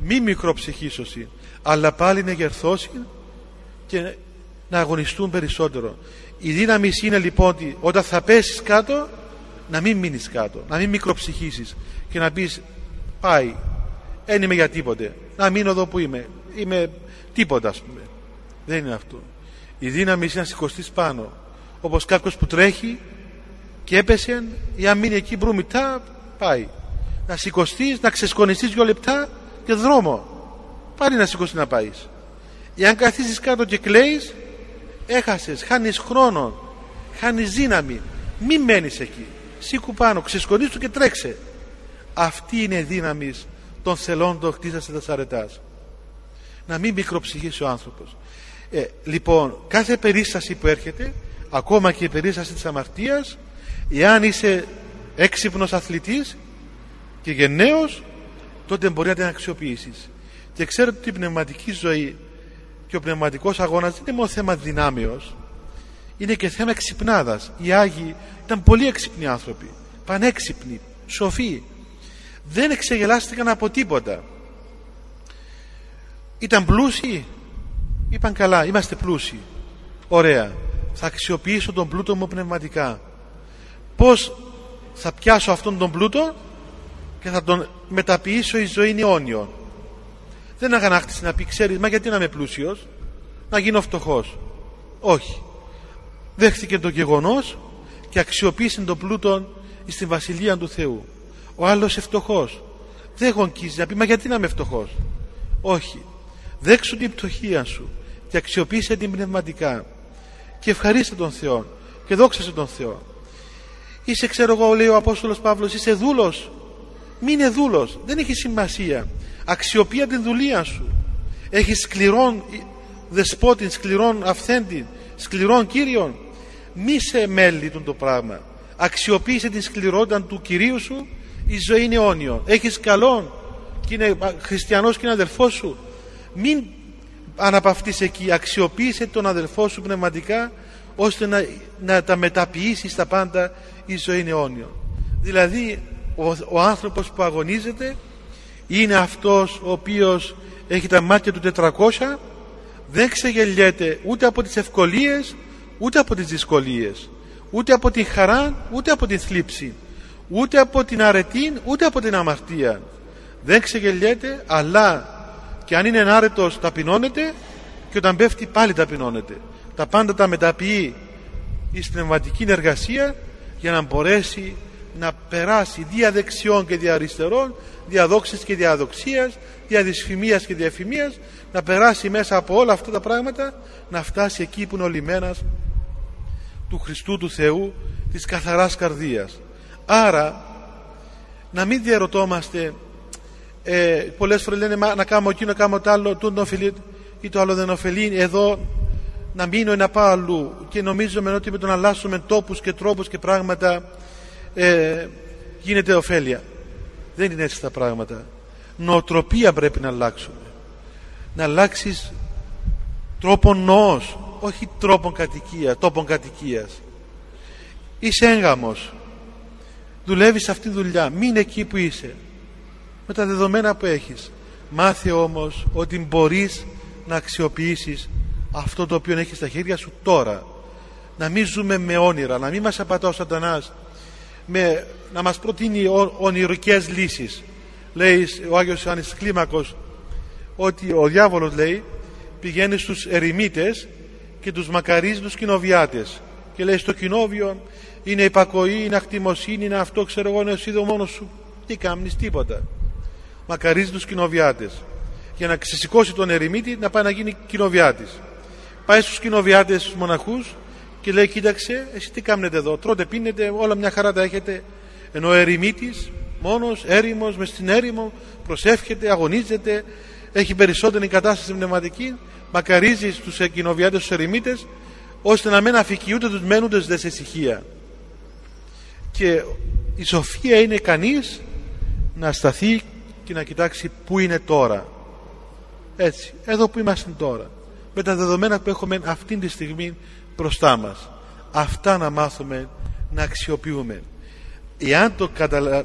μη μικροψυχήσωση αλλά πάλι είναι γερθώσει και να αγωνιστούν περισσότερο η δύναμη είναι λοιπόν ότι όταν θα πέσεις κάτω να μην μείνεις κάτω να μην μικροψυχήσεις και να πεις πάει δεν είμαι για τίποτε. Να μείνω εδώ που είμαι. Είμαι τίποτα ας πούμε δεν είναι αυτό. Η δύναμη είναι να σηκωστείς πάνω. Όπως κάποιος που τρέχει και έπεσε ή αν μείνει εκεί μπρούμητα πάει. Να σηκωστείς, να ξεσκονιστείς δυο λεπτά και δρόμο. Πάλι να σηκωστείς να πάεις. Εάν καθίσεις κάτω και κλαίεις έχασες, χάνεις χρόνο χάνεις δύναμη μην μένεις εκεί. Σήκου πάνω, ξεσκονίσου και τρέξε. Αυτή είναι η δύναμη των θελών των χτίσασε τα σαρετάς να μην μικροψυχήσει ο άνθρωπος. Ε, λοιπόν κάθε περίσταση που έρχεται ακόμα και η περίσταση της αμαρτίας εάν είσαι έξυπνος αθλητής και γενναίος τότε μπορεί να την αξιοποιήσεις. Και ξέρετε ότι η πνευματική ζωή και ο πνευματικός αγώνας δεν είναι μόνο θέμα δυνάμεως είναι και θέμα εξυπνάδας. Οι Άγιοι ήταν πολύ έξυπνοι άνθρωποι πανέξυπνοι, σοφοί. Δεν εξεγελάστηκαν από τίποτα. Ήταν πλούσιοι είπαν καλά είμαστε πλούσιοι. Ωραία θα αξιοποιήσω τον πλούτο μου πνευματικά. Πως θα πιάσω αυτόν τον πλούτο και θα τον μεταποιήσω η ζωή αιώνιον δεν αγανάκτησε να πει ξέρεις μα γιατί να είμαι πλούσιος να γίνω φτωχός. Όχι. Δέχτηκε το γεγονός και αξιοποίησε τον πλούτο στην βασιλεία του Θεού. Ο άλλος φτωχός. Δεν γονκίζει να πει μα γιατί να είμαι φτωχός. Όχι. Δέξου την πτωχία σου και αξιοποίησε την πνευματικά. Και ευχαρίστε τον Θεό και δόξασε τον Θεό. Είσαι ξέρω εγώ λέει ο Απόστολος Παύλος είσαι δούλος. Μην είναι δούλος. Δεν έχει σημασία αξιοποιεί την δουλεία σου. Έχει σκληρόν δεσπότη, σκληρόν αυθέντη σκληρόν κύριον. Μη σε μέλη του το πράγμα. Αξιοποίησε την σκληρότητα του Κυρίου σου η ζωή είναι αιώνιο έχεις καλόν και είναι χριστιανός και είναι αδελφός σου. Μην αναπαυτείς εκεί. Αξιοποίησε τον αδελφό σου πνευματικά ώστε να, να τα μεταποιήσεις τα πάντα. Η ζωή είναι αιώνιο δηλαδή ο, ο άνθρωπος που αγωνίζεται είναι αυτός ο οποίος έχει τα μάτια του 400 δεν ξεγελιέται ούτε από τις ευκολίες ούτε από τις δυσκολίες ούτε από την χαρά ούτε από την θλίψη ούτε από την αρετή ούτε από την αμαρτία. Δεν ξεγελιέται αλλά και αν είναι ενάρετος ταπεινώνεται και όταν πέφτει πάλι ταπεινώνεται. Τα πάντα τα μεταποιεί στην πνευματική εργασία για να μπορέσει να περάσει δια δεξιών και δια αριστερών δια και διαδοξίας δια δυσφημίας και διαφημίας να περάσει μέσα από όλα αυτά τα πράγματα να φτάσει εκεί που είναι ο λιμένας του Χριστού του Θεού της καθαράς καρδίας. Άρα να μην διαρωτόμαστε ε, πολλές φορές λένε να κάνω εκείνο, να κάνω το άλλο το ωφελεί ή το άλλο δεν ωφελεί εδώ να μείνω ή να πάω αλλού και νομίζουμε ότι με τον αλλάσουμε τόπους και τρόπους και πράγματα ε, γίνεται ωφέλεια δεν είναι έτσι τα πράγματα. Νοοτροπία πρέπει να αλλάξουμε. Να αλλάξεις τρόπο νοός όχι τρόπον κατοικία, τόπον κατοικίας. Είσαι έγγαμος δουλεύεις αυτή τη δουλειά. Μην εκεί που είσαι. Με τα δεδομένα που έχεις. Μάθε όμως ότι μπορείς να αξιοποιήσεις αυτό το οποίο έχεις στα χέρια σου τώρα. Να μην ζούμε με όνειρα να μην μας απατά ο σατανάς με, να μας προτείνει ονειρικές λύσεις. Λέει ο Άγιος Ιωάννης Κλίμακος ότι ο διάβολος λέει πηγαίνει στους ερημίτες και τους μακαρίζει τους κοινοβιάτες. Και λέει στο κοινόβιο είναι υπακοή, είναι ακτιμοσύνη, είναι αυτό ξέρω εγώ, είναι εσύ εδώ μόνος σου. Τι κάνεις τίποτα μακαρίζει τους κοινοβιάτες. Για να ξεσηκώσει τον ερημίτη να πάει να γίνει κοινοβιάτης. Πάει στους κοινοβιάτες στους μοναχούς και λέει κοίταξε εσύ τι κάνετε εδώ τρώτε πίνετε όλα μια χαρά τα έχετε ενώ ο ερημίτης μόνος έρημος μες στην έρημο προσεύχεται, αγωνίζεται έχει περισσότερη κατάσταση πνευματική μακαρίζει στους κοινοβιάτες στους ερημίτες ώστε να μην αφικεί ούτε τους μένοντες δε σε ησυχία. Και η σοφία είναι κανείς να σταθεί και να κοιτάξει πού είναι τώρα. Έτσι, εδώ που είμαστε τώρα με τα δεδομένα που έχουμε αυτή τη στιγμή μπροστά μας αυτά να μάθουμε να αξιοποιούμε εάν το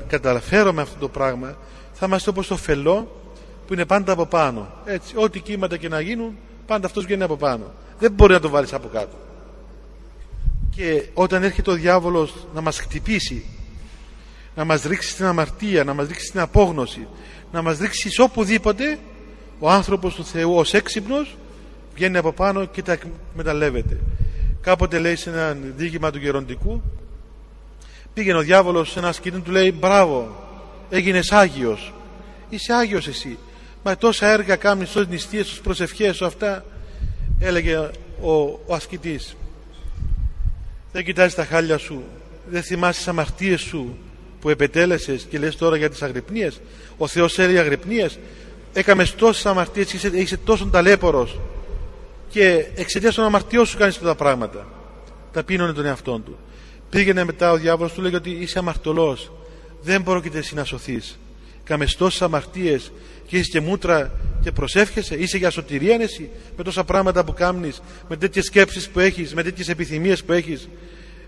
καταλαφέρουμε αυτό το πράγμα θα είμαστε όπως το φελό που είναι πάντα από πάνω. Έτσι, ό,τι κύματα και να γίνουν πάντα αυτός βγαίνει από πάνω. Δεν μπορεί να το βάλεις από κάτω. Και όταν έρχεται ο διάβολος να μας χτυπήσει να μας ρίξει στην αμαρτία να μας ρίξει στην απόγνωση να μας ρίξει οπουδήποτε ο άνθρωπος του Θεού ως έξυπνος βγαίνει από πάνω και τα εκμεταλλεύεται κάποτε λέει σε ένα δίγημα του γεροντικού πήγαινε ο διάβολος σε ένα σκηνή του λέει μπράβο έγινες Άγιος είσαι Άγιος εσύ. Μα τόσα έργα κάνεις τόσες νηστείες, τόσες προσευχές σου αυτά έλεγε ο, ο ασκητής. Δεν κοιτάζεις τα χάλια σου. Δεν θυμάσαι τις αμαρτίες σου που επετέλεσες και λες τώρα για τις αγρυπνίες. Ο Θεός έλεγε αγρυπνίες. Έκαμες τόσες αμαρτίες είσαι, είσαι τόσο ταλέπορος. Και εξαιτίας των αμαρτιών σου κάνεις αυτά τα πράγματα. Ταπείνωνε τον εαυτό του πήγαινε μετά ο διάβολος του λέγει ότι είσαι αμαρτωλός δεν πρόκειται εσύ να σωθείς. Κάμε τόσες αμαρτίες και είσαι και μούτρα και προσεύχεσαι είσαι για σωτηρία εσύ. Με τόσα πράγματα που κάνεις με τέτοιες σκέψεις που έχεις με τέτοιες επιθυμίες που έχεις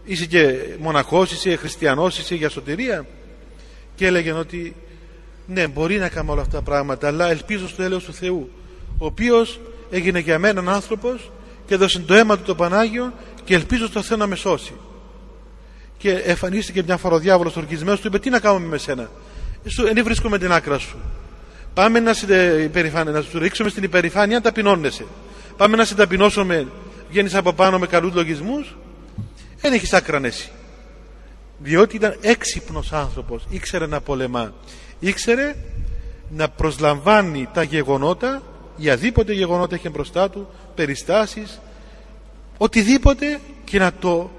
είσαι και μοναχός είσαι χριστιανός είσαι για σωτηρία και έλεγε ότι ναι μπορεί να κάνω όλα αυτά τα πράγματα αλλά ελπίζω στο έλεος του Θεού ο οποίος έγινε για μένα έναν άνθρωπος και έδωσε το αίμα του το Πανάγιο και ελπίζω στο Θεό να με σώσει και εμφανίστηκε μια φορά ο διάβολος ορκισμένος του είπε τι να κάνουμε με σένα; Σου, δεν βρίσκομαι την άκρα σου. Πάμε να, σε, να σου ρίξουμε στην υπερηφάνεια αν ταπεινώνεσαι. Πάμε να σε ταπεινώσουμε βγαίνεις από πάνω με καλούς λογισμούς. Δεν έχεις άκρα εσύ διότι ήταν έξυπνος άνθρωπος ήξερε να πολεμά. Ήξερε να προσλαμβάνει τα γεγονότα για δίποτε γεγονότα είχε μπροστά του περιστάσεις οτιδήποτε και να το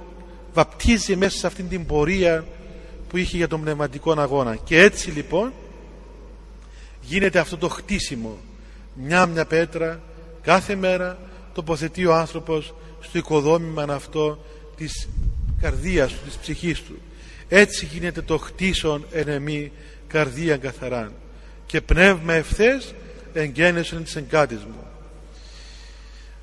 βαπτίζει μέσα σε αυτήν την πορεία που είχε για τον πνευματικό αγώνα. Και έτσι λοιπόν γίνεται αυτό το χτίσιμο. Μια μια πέτρα κάθε μέρα τοποθετεί ο άνθρωπος στο οικοδόμημα αυτό της καρδίας του, της ψυχής του. Έτσι γίνεται το χτίσον ενεμή καρδία καθαρά και πνεύμα ευθές εγγένεσον της εγκάτης μου.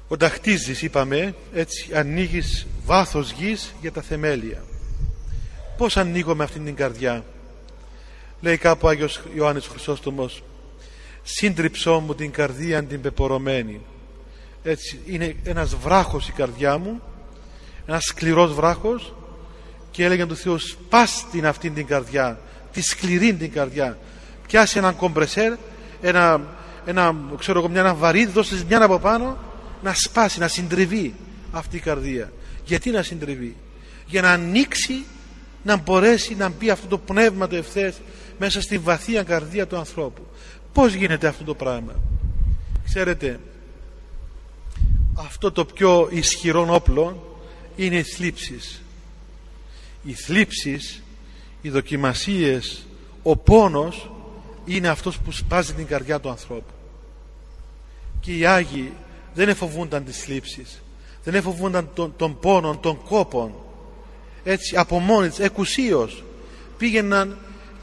Όταν χτίζεις είπαμε έτσι ανοίγεις βάθος γης για τα θεμέλια. Πως ανοίγω με αυτήν την καρδιά; Λέει κάπου ο Άγιος Ιωάννης Χρυσόστομος σύντριψό μου την καρδία την πεπορωμένη έτσι είναι ένας βράχος η καρδιά μου ένας σκληρός βράχος και έλεγε του Θεού σπάς την αυτήν την καρδιά τη σκληρή την καρδιά. Πιάσει έναν κομπρεσέρ ένα, ένα, ξέρω εγώ, μια, ένα βαρύδι δώσε μια από πάνω να σπάσει, να συντριβεί αυτή η καρδία γιατί να συντριβεί; Για να ανοίξει να μπορέσει να μπει αυτό το πνεύμα του ευθές μέσα στη βαθία καρδία του ανθρώπου. Πως γίνεται αυτό το πράγμα; Ξέρετε αυτό το πιο ισχυρό όπλο είναι οι θλίψεις. Οι θλίψεις οι δοκιμασίες ο πόνος είναι αυτός που σπάζει την καρδιά του ανθρώπου. Και οι Άγιοι δεν εφοβούνταν τις θλίψεις δεν εφοβούνταν τον, τον πόνο, τον κόπον. Έτσι από μόνοι της εκουσίως. Πήγαιναν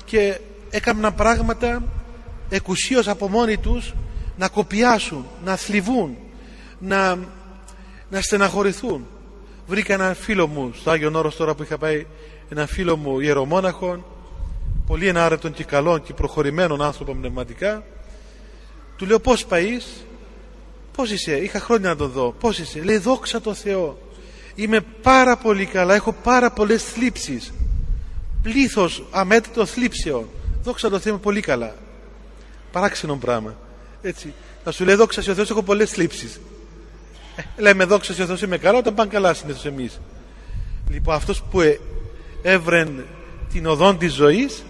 και έκαναν πράγματα εκουσίως από μόνοι τους να κοπιάσουν, να θλιβούν να, να στεναχωρηθούν. Βρήκα έναν φίλο μου στο Άγιο Όρος τώρα που είχα πάει έναν φίλο μου ιερομόναχο πολύ ενάρετον και καλών και προχωρημένων άνθρωπο πνευματικά. Του λέω πως παείς πως είσαι είχα χρόνια να τον δω. Πως είσαι. Λέει δόξα τω Θεώ. Είμαι πάρα πολύ καλά. Έχω πάρα πολλές θλίψεις. Πλήθος αμέτρητο θλίψεων. Δόξα τω Θεώ πολύ καλά παράξενο πράγμα. Έτσι. Θα σου λέει δόξα σε ο Θεός έχω πολλές θλίψεις ε, λέμε δόξα σε ο Θεός είμαι καλά όταν πάνε καλά συνήθως εμείς λοιπόν αυτός που ε, έβρεν την οδόν της ζωής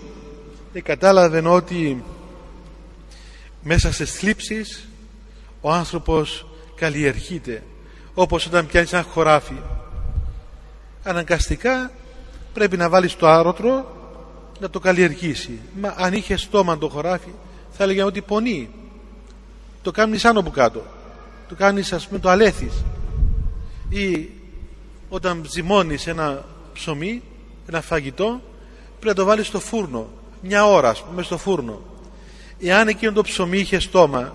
ε, κατάλαβε ότι μέσα σε θλίψεις ο άνθρωπος καλλιεργείται όπως όταν πιάνεις ένα χωράφι. Αναγκαστικά πρέπει να βάλεις το άρωτρο να το καλλιεργήσει. Μα αν είχε στόμα το χωράφι θα έλεγε ότι πονεί. Το κάνεις άνω από κάτω. Το κάνεις ας πούμε το αλέθεις. Ή όταν ζυμώνεις ένα ψωμί ένα φαγητό πρέπει να το βάλεις στο φούρνο. Μια ώρα ας πούμε στο φούρνο. Εάν εκείνο το ψωμί είχε στόμα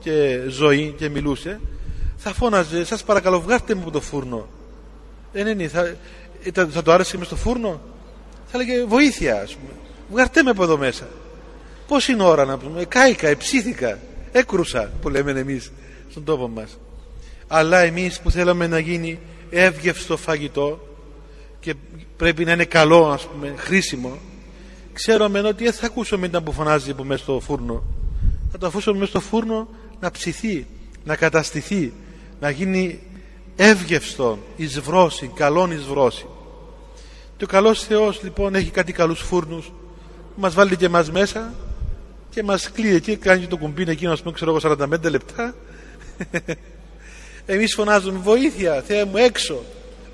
και ζωή και μιλούσε θα φώναζε σας παρακαλώ βγάρτε μου από το φούρνο δεν είναι θα, θα το άρεσε μες στο φούρνο θα λέγε βοήθεια ας πούμε βγαρτέ με από εδώ μέσα πως είναι ώρα να πούμε κάηκα, εψήθηκα έκρουσα που λέμε εμείς στον τόπο μας. Αλλά εμείς που θέλαμε να γίνει εύγευστο φαγητό και πρέπει να είναι καλό ας πούμε χρήσιμο ξέρουμε ότι δεν θα ακούσουμε μετά που φωνάζει που μέσα στο φούρνο θα το αφήσουμε μέσα στο φούρνο να ψηθεί να καταστηθεί να γίνει εύγευστο εις βρώση, καλόν εις βρώση και ο καλός Θεός λοιπόν έχει κάτι καλούς φούρνους. Μας βάλει και μας μέσα και μας κλείει εκεί κάνει το κουμπί εκείνο ας πούμε ξέρω εγώ 45 λεπτά. Εμείς φωνάζουμε βοήθεια Θεέ μου έξω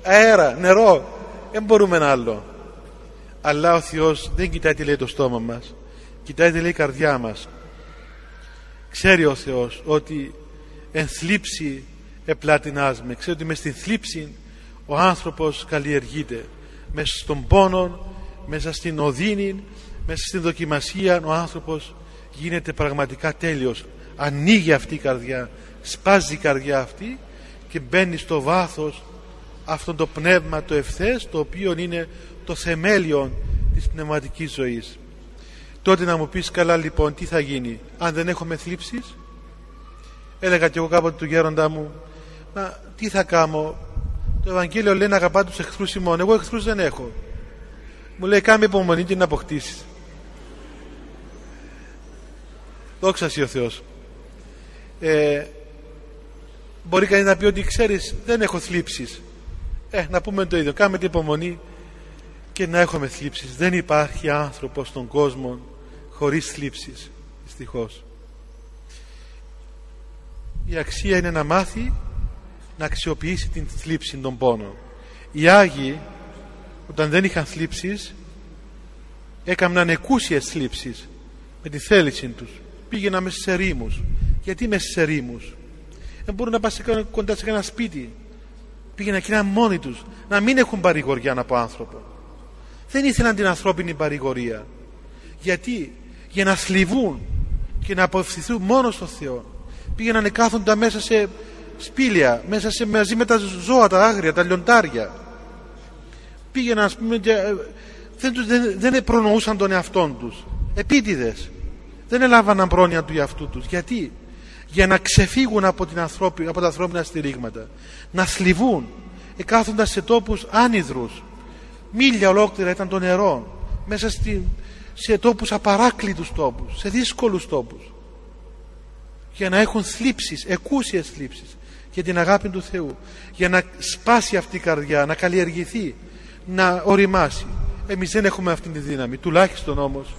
αέρα, νερό δεν μπορούμε να άλλο αλλά ο Θεός δεν κοιτάει τι λέει το στόμα μας κοιτάει τι λέει η καρδιά μας ξέρει ο Θεός ότι εν θλίψη επλατινάζουμε ξέρει ότι μες στην θλίψη ο άνθρωπος καλλιεργείται. Μέσα στον πόνο μέσα στην οδύνη μέσα στην δοκιμασία ο άνθρωπος γίνεται πραγματικά τέλειος. Ανοίγει αυτή η καρδιά σπάζει η καρδιά αυτή και μπαίνει στο βάθος αυτό το πνεύμα το ευθές το οποίο είναι το θεμέλιο της πνευματικής ζωής τότε να μου πεις καλά λοιπόν τι θα γίνει αν δεν έχουμε θλίψεις; Έλεγα και εγώ κάποτε του γέροντά μου μα τι θα κάνω το Ευαγγέλιο λέει να αγαπά τους εχθρούς ημών εγώ εχθρούς δεν έχω μου λέει κάμε υπομονή και να αποκτήσεις δόξα ο Θεός. Ε, μπορεί κανείς να πει ότι ξέρεις δεν έχω θλίψεις ε, να πούμε το ίδιο κάμε την υπομονή και να έχουμε θλίψεις δεν υπάρχει άνθρωπος στον κόσμο χωρίς θλίψεις δυστυχώς. Η αξία είναι να μάθει να αξιοποιήσει την θλίψη των πόνων. Οι Άγιοι όταν δεν είχαν θλίψεις έκαναν εκούσιες θλίψεις με τη θέληση τους. Πήγαιναν μέσα σε ρήμους. Γιατί μέσα σε ρήμους; Δεν μπορούν να πάνε κοντά σε ένα σπίτι. Πήγαιναν και μόνοι τους να μην έχουν παρηγοριά από άνθρωπο. Δεν ήθελαν την ανθρώπινη παρηγορία. Γιατί για να θλιβούν και να αποφευθούν μόνο στο Θεό. Πήγαιναν να κάθονταν μέσα σε σπήλια μέσα σε, μαζί με τα ζώα τα άγρια, τα λιοντάρια. Πήγαιναν ας πούμε και, ε, δεν, δεν, δεν προνοούσαν τον εαυτό τους. Επίτηδες. Δεν έλαβαν πρόνοια του εαυτού τους. Γιατί; Για να ξεφύγουν από, την ανθρώπι, από τα ανθρώπινα στηρίγματα. Να θλιβούν. Εκάθονταν σε τόπους άνυδρους. Μίλια ολόκληρα ήταν το νερό. Μέσα στη, σε τόπους απαράκλητους τόπους σε δύσκολους τόπους για να έχουν θλίψεις, εκούσιες θλίψεις για την αγάπη του Θεού για να σπάσει αυτή η καρδιά να καλλιεργηθεί να οριμάσει. Εμείς δεν έχουμε αυτή τη δύναμη τουλάχιστον όμως.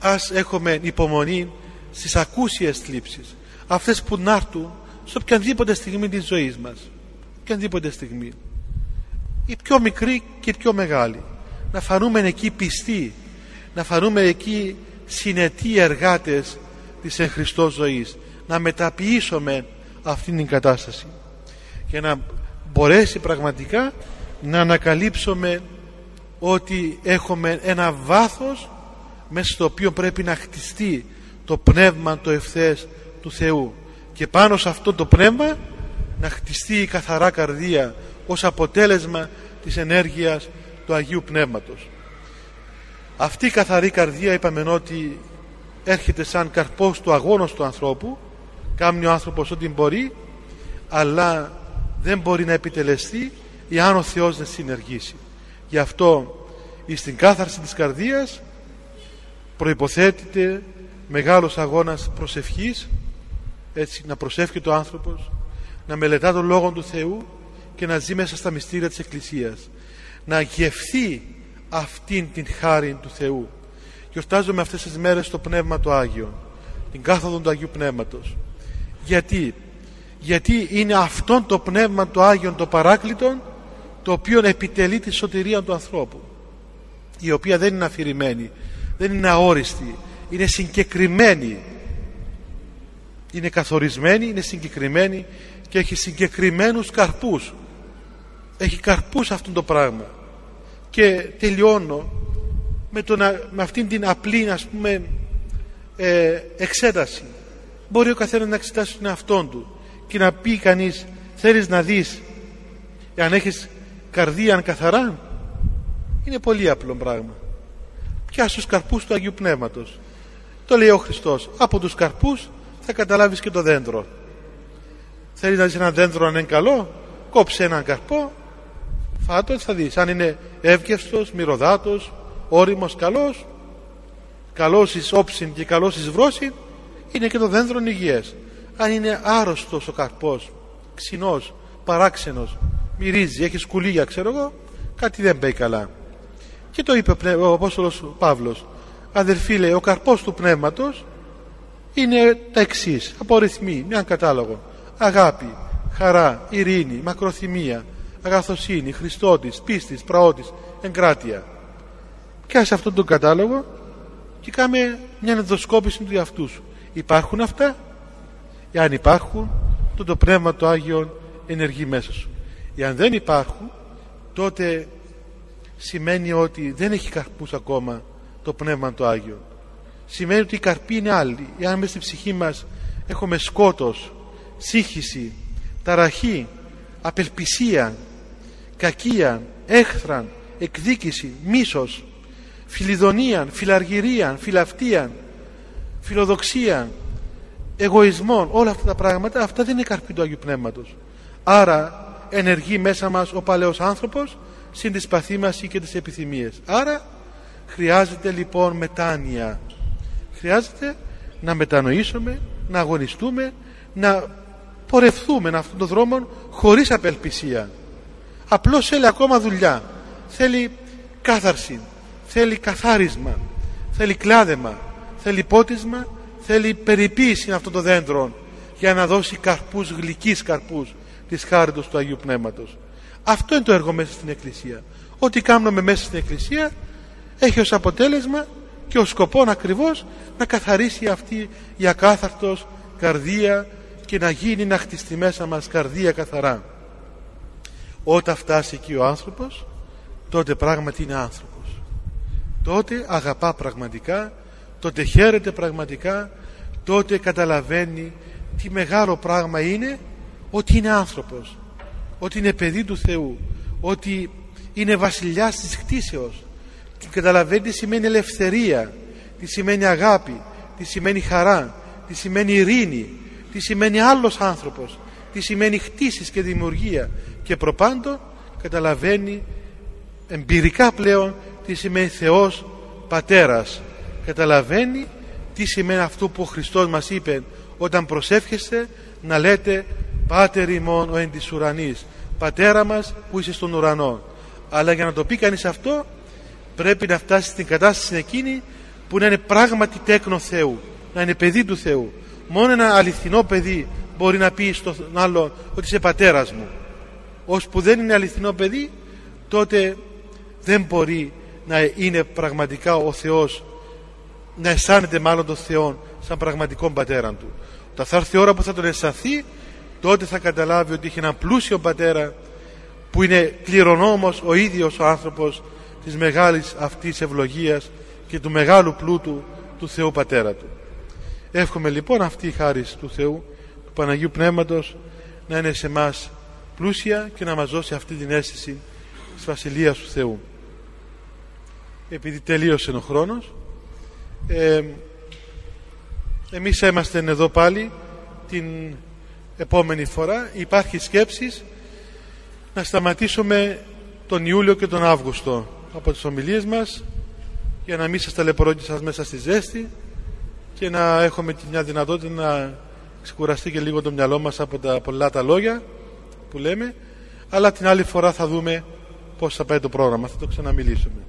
Ας έχουμε υπομονή στις ακούσιες θλίψεις αυτές που να έρθουν σε οποιαδήποτε στιγμή της ζωής μας οποιαδήποτε στιγμή. Η πιο μικρή και η πιο μεγάλη να φανούμε εκεί πιστοί να φανούμε εκεί συνετοί εργάτες της εν Χριστώ ζωής. Να μεταποιήσουμε αυτήν την κατάσταση. Για να μπορέσει πραγματικά να ανακαλύψουμε ότι έχουμε ένα βάθος μέσα στο οποίο πρέπει να χτιστεί το πνεύμα το ευθές του Θεού. Και πάνω σε αυτό το πνεύμα να χτιστεί η καθαρά καρδία ως αποτέλεσμα της ενέργειας του Αγίου Πνεύματος αυτή η καθαρή καρδία είπαμε ότι έρχεται σαν καρπός του αγώνος του ανθρώπου. Κάνει ο άνθρωπος ό,τι μπορεί αλλά δεν μπορεί να επιτελεστεί εάν ο Θεός δεν συνεργήσει. Γι' αυτό ή στην κάθαρση της καρδίας προϋποθέτεται μεγάλος αγώνας προσευχής έτσι να προσεύχεται ο άνθρωπος να μελετά τον Λόγο του Θεού και να ζει μέσα στα μυστήρια της Εκκλησίας. Να γευθεί αυτήν την χάρη του Θεού. Γιορτάζουμε αυτές τις μέρες το Πνεύμα του Άγιο την κάθοδο του Αγίου Πνεύματος. Γιατί; Γιατί είναι αυτόν το Πνεύμα του Άγιον το παράκλητον το οποίο επιτελεί τη σωτηρία του ανθρώπου η οποία δεν είναι αφηρημένη δεν είναι αόριστη είναι συγκεκριμένη. Είναι καθορισμένη είναι συγκεκριμένη και έχει συγκεκριμένους καρπούς. Έχει καρπούς αυτό το πράγμα και τελειώνω με, το με αυτήν την απλή ας πούμε ε, εξέταση. Μπορεί ο καθένας να εξετάσει τον εαυτόν του και να πει κανείς θέλεις να δεις αν έχεις καρδία καθαρά; Είναι πολύ απλό πράγμα. Πιάσει τους καρπούς του Αγίου Πνεύματος. Το λέει ο Χριστός από τους καρπούς θα καταλάβεις και το δέντρο θέλεις να δεις ένα δέντρο αν είναι καλό κόψε έναν καρπό φάτο θα δεις. Αν είναι εύκαιστος, μυρωδάτος όριμος, καλός. Καλός εις όψιν και καλός εις βρόσιν είναι και το δέντρο υγιές. Αν είναι άρρωστος ο καρπός ξινός, παράξενος μυρίζει, έχει σκουλίγια ξέρω εγώ κάτι δεν πάει καλά. Και το είπε ο Απόστολος Παύλος αδερφοί λέει ο καρπός του πνεύματος είναι τα εξής. απορριθμεί μια κατάλογο. Αγάπη, χαρά, ειρήνη, μακροθυμία αγαθοσύνη, χριστότης, πίστης, πραότης, εγκράτεια. Και σε αυτόν τον κατάλογο και κάμε μια ενδοσκόπηση του εαυτού σου. Υπάρχουν αυτά; Εάν υπάρχουν τότε το Πνεύμα του Άγιον ενεργεί μέσα σου. Εάν δεν υπάρχουν τότε σημαίνει ότι δεν έχει καρπούς ακόμα το Πνεύμα του Άγιο σημαίνει ότι η καρπή είναι άλλη. Εάν μέσα στη ψυχή μας έχουμε σκότος σύγχυση, ταραχή απελπισία κακία, έχθραν εκδίκηση, μίσος φιλιδονία, φιλαργυρία, φιλαυτία φιλοδοξία εγωισμών όλα αυτά τα πράγματα αυτά δεν είναι καρπή του Αγίου Πνεύματος. Άρα ενεργεί μέσα μας ο παλαιός άνθρωπος συν τις παθήμας και τις επιθυμίες. Άρα χρειάζεται λοιπόν μετάνοια. Χρειάζεται να μετανοήσουμε να αγωνιστούμε να πορευθούμε αυτόν τον δρόμο χωρίς απελπισία απλώς θέλει ακόμα δουλειά. Θέλει κάθαρση. Θέλει καθάρισμα. Θέλει κλάδεμα. Θέλει πότισμα θέλει περιποίηση αυτών των δέντρων για να δώσει καρπούς γλυκείς καρπούς της χάριτος του Αγίου Πνεύματος. Αυτό είναι το έργο μέσα στην Εκκλησία. Ό,τι κάνουμε μέσα στην Εκκλησία έχει ως αποτέλεσμα και ως σκοπό ακριβώς να καθαρίσει αυτή η ακάθαρτος καρδία και να γίνει να χτιστεί μέσα μας καρδία καθαρά όταν φτάσει εκεί ο άνθρωπος τότε πράγματι είναι άνθρωπος. Τότε αγαπά πραγματικά τότε χαίρεται πραγματικά τότε καταλαβαίνει τι μεγάλο πράγμα είναι ότι είναι άνθρωπος ότι είναι παιδί του Θεού ότι είναι βασιλιάς της χτίσεως. Και καταλαβαίνει τι σημαίνει ελευθερία τι σημαίνει αγάπη τι σημαίνει χαρά τι σημαίνει ειρήνη τι σημαίνει άλλος άνθρωπος τι σημαίνει χτίσεις και δημιουργία. Και προπάντων καταλαβαίνει εμπειρικά πλέον τι σημαίνει Θεός Πατέρας. Καταλαβαίνει τι σημαίνει αυτό που ο Χριστός μας είπε όταν προσεύχεστε να λέτε Πάτερ ημών ο εν της ουρανής Πατέρα μας που είσαι στον ουρανό αλλά για να το πει κανείς αυτό πρέπει να φτάσει στην κατάσταση εκείνη που να είναι πράγματι τέκνο Θεού να είναι παιδί του Θεού. Μόνο ένα αληθινό παιδί μπορεί να πει στον άλλο ότι είσαι πατέρας μου που δεν είναι αληθινό παιδί τότε δεν μπορεί να είναι πραγματικά ο Θεός να αισθάνεται μάλλον τον Θεό σαν πραγματικό πατέρα του όταν θα έρθει η ώρα που θα τον αισθανθεί τότε θα καταλάβει ότι έχει έναν πλούσιο πατέρα που είναι κληρονόμος ο ίδιος ο άνθρωπος της μεγάλης αυτής ευλογίας και του μεγάλου πλούτου του Θεού Πατέρα του. Εύχομαι λοιπόν αυτή η χάρη του Θεού, του Παναγίου Πνεύματος να είναι σε μας πλούσια και να μας δώσει αυτή την αίσθηση της Βασιλείας του Θεού. Επειδή τελείωσε ο χρόνος, ε, εμείς είμαστε εδώ πάλι την επόμενη φορά. Υπάρχει σκέψης να σταματήσουμε τον Ιούλιο και τον Αύγουστο από τις ομιλίες μας για να μην σας ταλαιπωρώ σας μέσα στη ζέστη και να έχουμε και μια δυνατότητα να ξεκουραστεί και λίγο το μυαλό μας από τα πολλά τα λόγια που λέμε αλλά την άλλη φορά θα δούμε πώς θα πάει το πρόγραμμα. Θα το ξαναμιλήσουμε.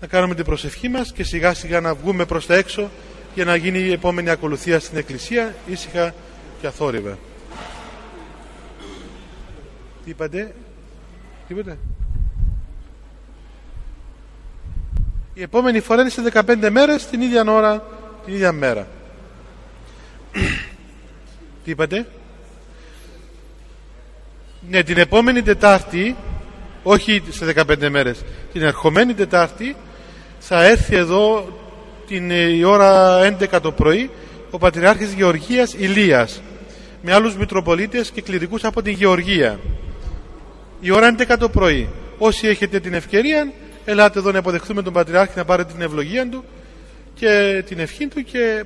Να κάνουμε την προσευχή μας και σιγά σιγά να βγούμε προς τα έξω για να γίνει η επόμενη ακολουθία στην Εκκλησία ήσυχα και αθόρυβα. Τι είπατε; Τίποτε; Η επόμενη φορά είναι σε 15 μέρες την ίδια ώρα την ίδια μέρα τι είπατε; Ναι την επόμενη Τετάρτη όχι σε 15 μέρες την ερχομένη Τετάρτη θα έρθει εδώ την ε, η ώρα 11 το πρωί ο Πατριάρχης Γεωργίας Ηλίας με άλλους Μητροπολίτες και κληρικούς από την Γεωργία. Η ώρα 11 το πρωί. Όσοι έχετε την ευκαιρία ελάτε εδώ να υποδεχθούμε τον Πατριάρχη να πάρετε την ευλογία του και την ευχή του και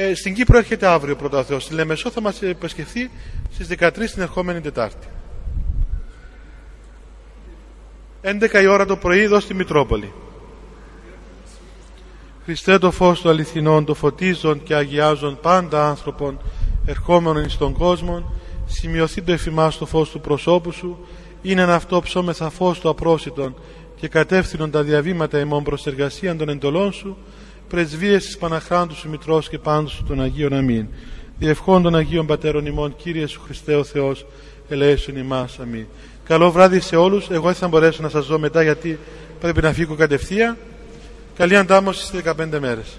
ε, στην Κύπρο έρχεται αύριο πρώτα Θεός. Στη Λεμεσό θα μας επισκεφθεί στις 13 την ερχόμενη Τετάρτη. 11 η ώρα το πρωί εδώ στη Μητρόπολη. Χριστέ το φως του αληθινών, το φωτίζον και αγιάζον πάντα άνθρωπον ερχόμενων εις τον κόσμο, σημειωθεί το εφημάς το φως του προσώπου σου, είναι ένα αυτό ψώμεθα φως του απρόσιτον και κατεύθυνον τα διαβήματα ημών προς εργασία των εντολών σου, πρεσβείες της Παναχράντου σου Μητρός και πάντους σου των Αγίων Αμήν. Διευχών των Αγίων Πατέρων ημών, Κύριε σου Χριστέ ο Θεός, ελέησον ημάς. Αμήν. Καλό βράδυ σε όλους. Εγώ δεν θα μπορέσω να σας δω μετά γιατί πρέπει να φύγω κατευθείαν. Καλή αντάμωση στις 15 μέρες.